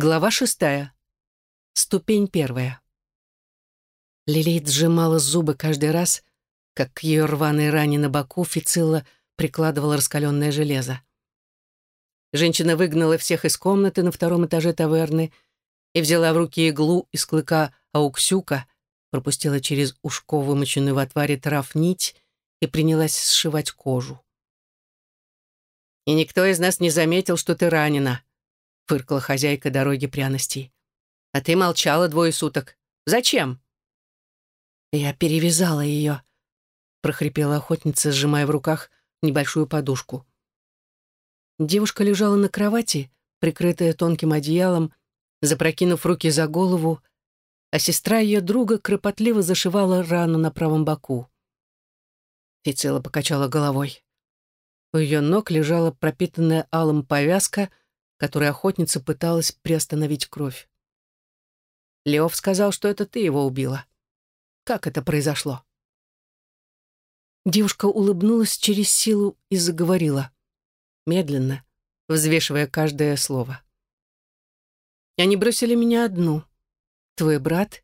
Глава шестая. Ступень первая. Лилит сжимала зубы каждый раз, как к ее рваной ране на боку Фицилла прикладывала раскаленное железо. Женщина выгнала всех из комнаты на втором этаже таверны и взяла в руки иглу из клыка ауксюка, пропустила через ушко вымоченную в отваре трав нить и принялась сшивать кожу. «И никто из нас не заметил, что ты ранена», фыркала хозяйка дороги пряностей. «А ты молчала двое суток. Зачем?» «Я перевязала ее», — прохрипела охотница, сжимая в руках небольшую подушку. Девушка лежала на кровати, прикрытая тонким одеялом, запрокинув руки за голову, а сестра ее друга кропотливо зашивала рану на правом боку. Фицела покачала головой. У ее ног лежала пропитанная алым повязка — которой охотница пыталась приостановить кровь. Леов сказал, что это ты его убила. Как это произошло? Девушка улыбнулась через силу и заговорила. Медленно, взвешивая каждое слово. Они бросили меня одну. Твой брат,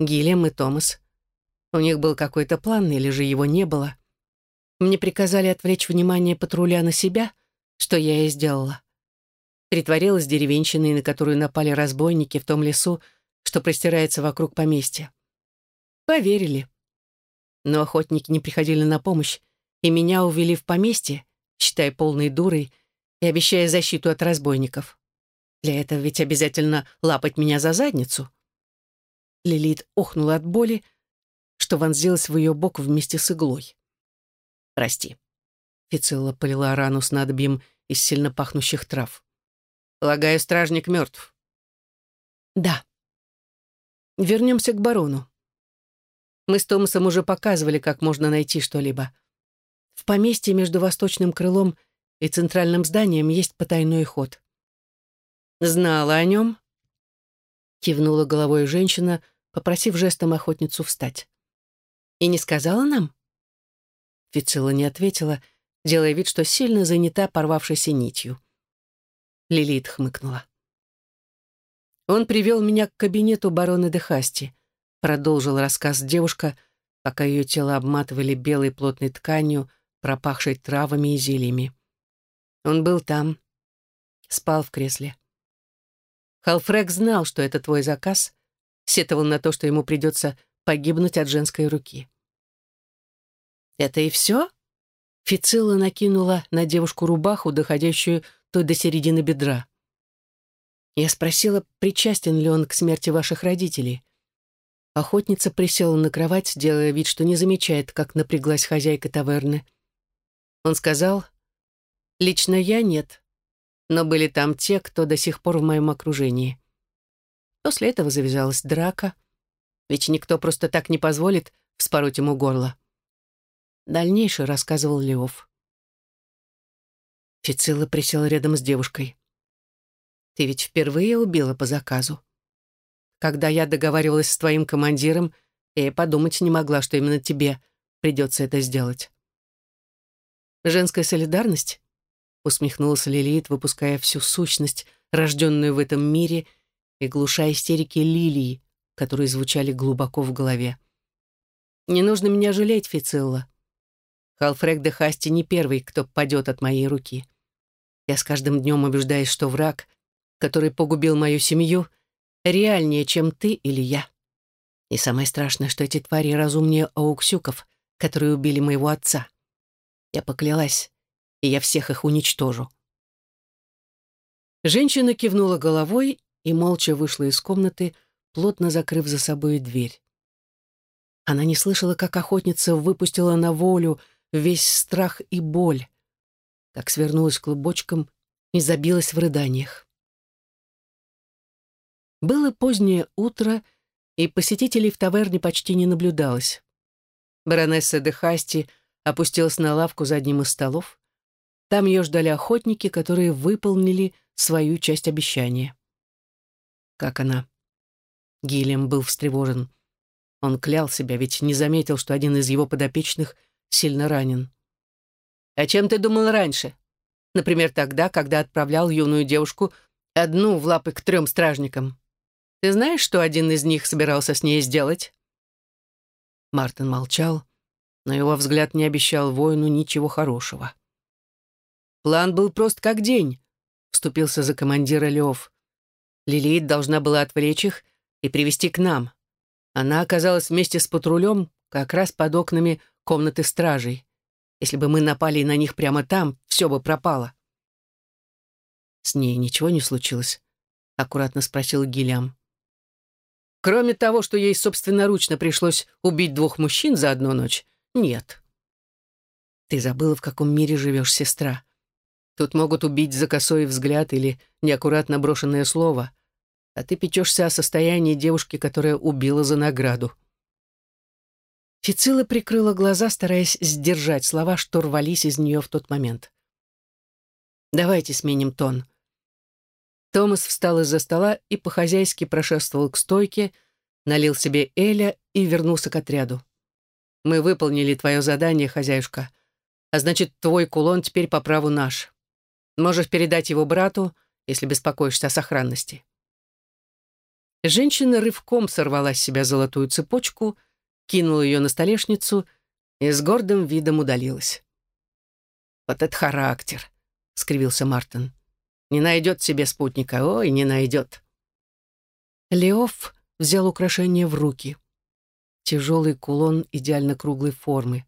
Гильям и Томас. У них был какой-то план, или же его не было. Мне приказали отвлечь внимание патруля на себя, что я и сделала притворилась деревенщиной, на которую напали разбойники в том лесу, что простирается вокруг поместья. Поверили. Но охотники не приходили на помощь, и меня увели в поместье, считая полной дурой и обещая защиту от разбойников. Для этого ведь обязательно лапать меня за задницу. Лилит охнула от боли, что вонзилась в ее бок вместе с иглой. «Прости». Фицилла полила рану с надобьем из сильно пахнущих трав. Полагаю, стражник мертв. Да. Вернемся к барону. Мы с Томасом уже показывали, как можно найти что-либо. В поместье между восточным крылом и центральным зданием есть потайной ход. Знала о нем? Кивнула головой женщина, попросив жестом охотницу встать. И не сказала нам? Фицила не ответила, делая вид, что сильно занята порвавшейся нитью. Лилит хмыкнула. «Он привел меня к кабинету барона де Хасти», продолжил рассказ девушка, пока ее тело обматывали белой плотной тканью, пропахшей травами и зельями. Он был там, спал в кресле. Халфрек знал, что это твой заказ, сетовал на то, что ему придется погибнуть от женской руки. «Это и все?» Фицилла накинула на девушку рубаху, доходящую то до середины бедра. Я спросила, причастен ли он к смерти ваших родителей. Охотница присела на кровать, делая вид, что не замечает, как напряглась хозяйка таверны. Он сказал, «Лично я нет, но были там те, кто до сих пор в моем окружении». После этого завязалась драка, ведь никто просто так не позволит вспороть ему горло. Дальнейшее рассказывал Леов. Фицилла присела рядом с девушкой. «Ты ведь впервые убила по заказу. Когда я договаривалась с твоим командиром, я и подумать не могла, что именно тебе придется это сделать». «Женская солидарность?» — усмехнулась Лилит, выпуская всю сущность, рожденную в этом мире, и глуша истерики Лилии, которые звучали глубоко в голове. «Не нужно меня жалеть, Фицилла. Халфрек де Хасти не первый, кто падет от моей руки. Я с каждым днем убеждаюсь, что враг, который погубил мою семью, реальнее, чем ты или я. И самое страшное, что эти твари разумнее ауксюков, которые убили моего отца. Я поклялась, и я всех их уничтожу. Женщина кивнула головой и молча вышла из комнаты, плотно закрыв за собой дверь. Она не слышала, как охотница выпустила на волю весь страх и боль, как свернулась клубочком и забилась в рыданиях. Было позднее утро, и посетителей в таверне почти не наблюдалось. Баронесса де Хасти опустилась на лавку за одним из столов. Там ее ждали охотники, которые выполнили свою часть обещания. Как она? Гильям был встревожен. Он клял себя, ведь не заметил, что один из его подопечных сильно ранен. О чем ты думал раньше? Например, тогда, когда отправлял юную девушку Одну в лапы к трем стражникам. Ты знаешь, что один из них собирался с ней сделать?» Мартин молчал, но его взгляд не обещал воину ничего хорошего. «План был прост как день», — вступился за командира Лев. Лилит должна была отвлечь их и привести к нам. Она оказалась вместе с патрулем как раз под окнами комнаты стражей. Если бы мы напали на них прямо там, все бы пропало. «С ней ничего не случилось?» — аккуратно спросил Гилям. Кроме того, что ей собственноручно пришлось убить двух мужчин за одну ночь, нет. Ты забыла, в каком мире живешь, сестра. Тут могут убить за косой взгляд или неаккуратно брошенное слово, а ты печешься о состоянии девушки, которая убила за награду. Фицила прикрыла глаза, стараясь сдержать слова, что рвались из нее в тот момент. «Давайте сменим тон», Томас встал из-за стола и по-хозяйски прошествовал к стойке, налил себе Эля и вернулся к отряду. «Мы выполнили твое задание, хозяюшка, а значит, твой кулон теперь по праву наш. Можешь передать его брату, если беспокоишься о сохранности». Женщина рывком сорвала с себя золотую цепочку, кинула ее на столешницу и с гордым видом удалилась. «Вот это характер!» — скривился Мартин. Не найдет себе спутника, ой, не найдет. Леоф взял украшение в руки. Тяжелый кулон идеально круглой формы.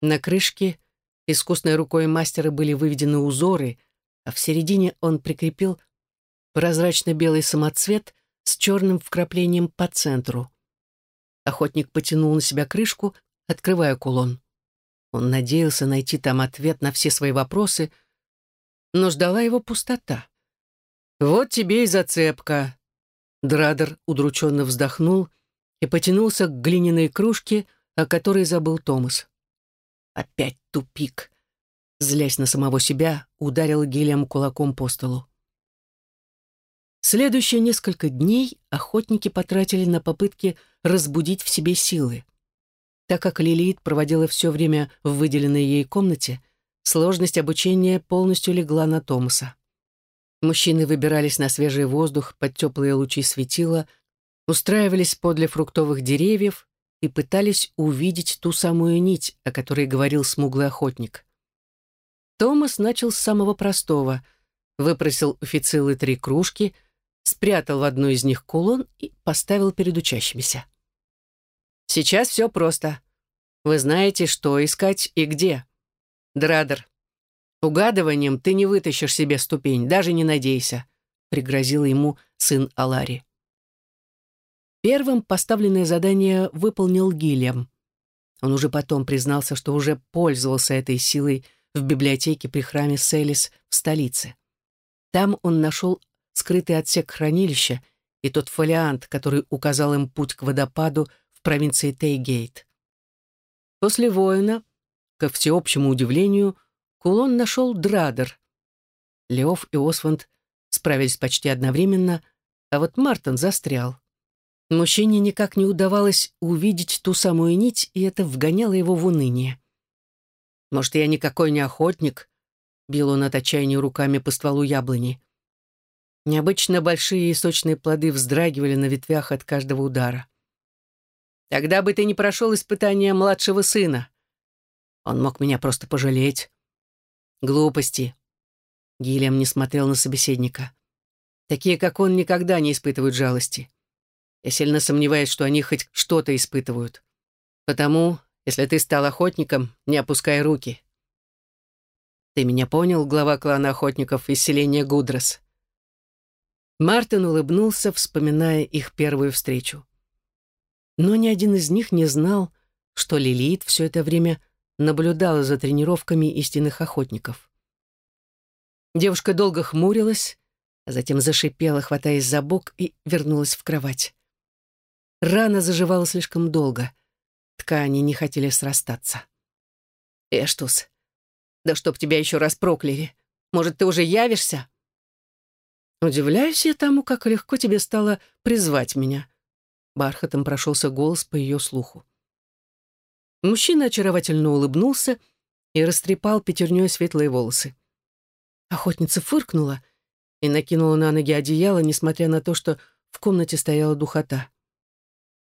На крышке искусной рукой мастера были выведены узоры, а в середине он прикрепил прозрачно-белый самоцвет с черным вкраплением по центру. Охотник потянул на себя крышку, открывая кулон. Он надеялся найти там ответ на все свои вопросы — но ждала его пустота. «Вот тебе и зацепка!» Драдер удрученно вздохнул и потянулся к глиняной кружке, о которой забыл Томас. Опять тупик. Злясь на самого себя, ударил Гелием кулаком по столу. Следующие несколько дней охотники потратили на попытки разбудить в себе силы. Так как Лилит проводила все время в выделенной ей комнате, Сложность обучения полностью легла на Томаса. Мужчины выбирались на свежий воздух под теплые лучи светила, устраивались подле фруктовых деревьев и пытались увидеть ту самую нить, о которой говорил смуглый охотник. Томас начал с самого простого. Выпросил у Фицилы три кружки, спрятал в одну из них кулон и поставил перед учащимися. «Сейчас все просто. Вы знаете, что искать и где. Драдер, угадыванием ты не вытащишь себе ступень, даже не надейся», — пригрозил ему сын Алари. Первым поставленное задание выполнил Гильям. Он уже потом признался, что уже пользовался этой силой в библиотеке при храме Селис в столице. Там он нашел скрытый отсек хранилища и тот фолиант, который указал им путь к водопаду в провинции Тейгейт. После воина Ко всеобщему удивлению, кулон нашел Драдер. Леоф и Осванд справились почти одновременно, а вот Мартин застрял. Мужчине никак не удавалось увидеть ту самую нить, и это вгоняло его в уныние. «Может, я никакой не охотник?» — бил он от отчаяния руками по стволу яблони. Необычно большие и сочные плоды вздрагивали на ветвях от каждого удара. «Тогда бы ты не прошел испытание младшего сына», он мог меня просто пожалеть. Глупости. Гильям не смотрел на собеседника. Такие, как он, никогда не испытывают жалости. Я сильно сомневаюсь, что они хоть что-то испытывают. Потому, если ты стал охотником, не опускай руки. Ты меня понял, глава клана охотников из селения Гудрос? Мартин улыбнулся, вспоминая их первую встречу. Но ни один из них не знал, что Лилит все это время наблюдала за тренировками истинных охотников. Девушка долго хмурилась, а затем зашипела, хватаясь за бок, и вернулась в кровать. Рана заживала слишком долго. Ткани не хотели срастаться. «Эштус, да чтоб тебя еще раз прокляли! Может, ты уже явишься?» «Удивляюсь я тому, как легко тебе стало призвать меня», Бархатом прошелся голос по ее слуху. Мужчина очаровательно улыбнулся и растрепал пятерней светлые волосы. Охотница фыркнула и накинула на ноги одеяло, несмотря на то, что в комнате стояла духота.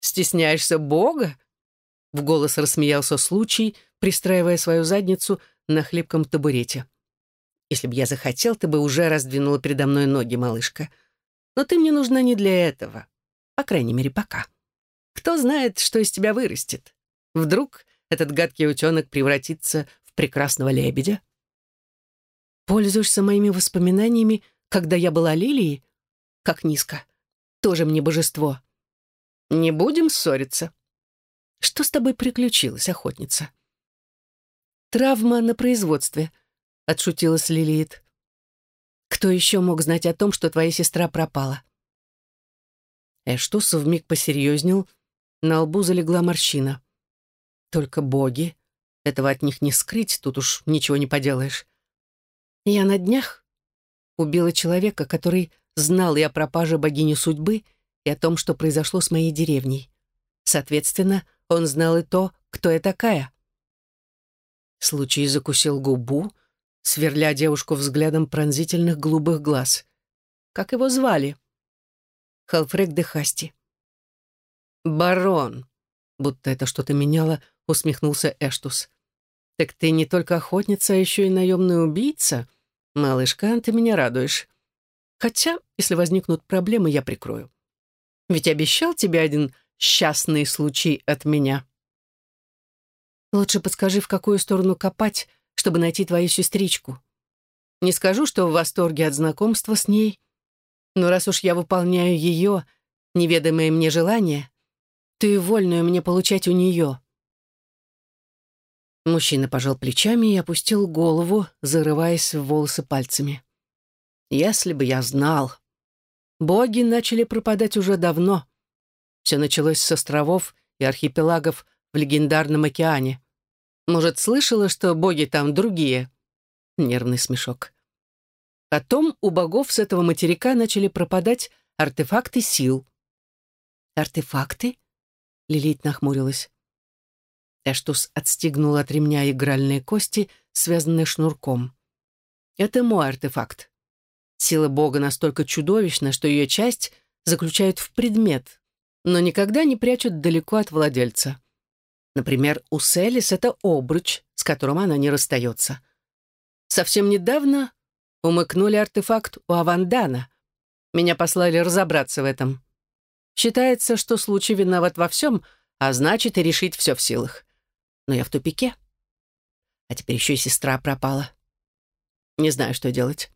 «Стесняешься Бога?» В голос рассмеялся случай, пристраивая свою задницу на хлипком табурете. «Если бы я захотел, ты бы уже раздвинула передо мной ноги, малышка. Но ты мне нужна не для этого. По крайней мере, пока. Кто знает, что из тебя вырастет? Вдруг этот гадкий утенок превратится в прекрасного лебедя?» «Пользуешься моими воспоминаниями, когда я была лилией? Как низко. Тоже мне божество. Не будем ссориться. Что с тобой приключилось, охотница?» «Травма на производстве», — отшутилась Лилит. «Кто еще мог знать о том, что твоя сестра пропала?» Эштус вмиг посерьезнел, на лбу залегла морщина. «Только боги. Этого от них не скрыть, тут уж ничего не поделаешь. Я на днях убила человека, который знал и о пропаже богини судьбы, и о том, что произошло с моей деревней. Соответственно, он знал и то, кто я такая. Случай закусил губу, сверля девушку взглядом пронзительных голубых глаз. Как его звали? Халфрек де Хасти. «Барон», будто это что-то меняло, усмехнулся Эштус. «Так ты не только охотница, а еще и наемный убийца? Малышка, ты меня радуешь. Хотя, если возникнут проблемы, я прикрою. Ведь обещал тебе один счастный случай от меня». Лучше подскажи, в какую сторону копать, чтобы найти твою сестричку. Не скажу, что в восторге от знакомства с ней, но раз уж я выполняю ее, неведомое мне желание, то и вольную мне получать у нее. Мужчина пожал плечами и опустил голову, зарываясь в волосы пальцами. Если бы я знал. Боги начали пропадать уже давно. Все началось с островов и архипелагов в легендарном океане. Может, слышала, что боги там другие?» Нервный смешок. Потом у богов с этого материка начали пропадать артефакты сил. «Артефакты?» — Лилит нахмурилась. Эштус отстегнул от ремня игральные кости, связанные шнурком. «Это мой артефакт. Сила Бога настолько чудовищна, что ее часть заключают в предмет, но никогда не прячут далеко от владельца. Например, у Селис это обруч, с которым она не расстается. Совсем недавно умыкнули артефакт у Авандана. Меня послали разобраться в этом. Считается, что случай виноват во всем, а значит и решить все в силах. Но я в тупике. А теперь еще и сестра пропала. Не знаю, что делать.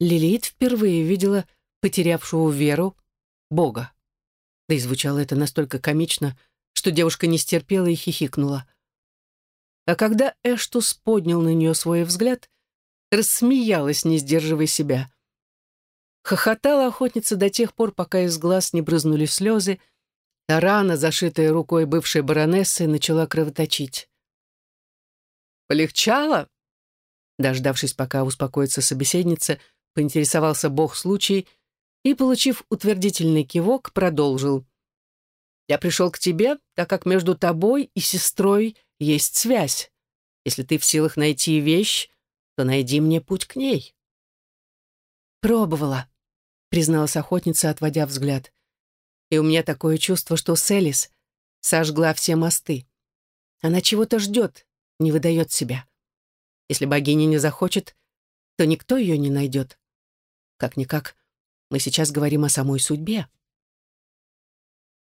Лилит впервые видела потерявшую веру Бога. Да и звучало это настолько комично, что девушка не стерпела и хихикнула. А когда Эштус поднял на нее свой взгляд, рассмеялась, не сдерживая себя. Хохотала охотница до тех пор, пока из глаз не брызнули слезы, а рана, зашитая рукой бывшей баронессы, начала кровоточить. «Полегчало?» Дождавшись, пока успокоится собеседница, поинтересовался бог случай и, получив утвердительный кивок, продолжил. «Я пришел к тебе, так как между тобой и сестрой есть связь. Если ты в силах найти вещь, то найди мне путь к ней». «Пробовала», — призналась охотница, отводя взгляд. «И у меня такое чувство, что Селис сожгла все мосты. Она чего-то ждет, не выдает себя. Если богиня не захочет, то никто ее не найдет. Как-никак, мы сейчас говорим о самой судьбе.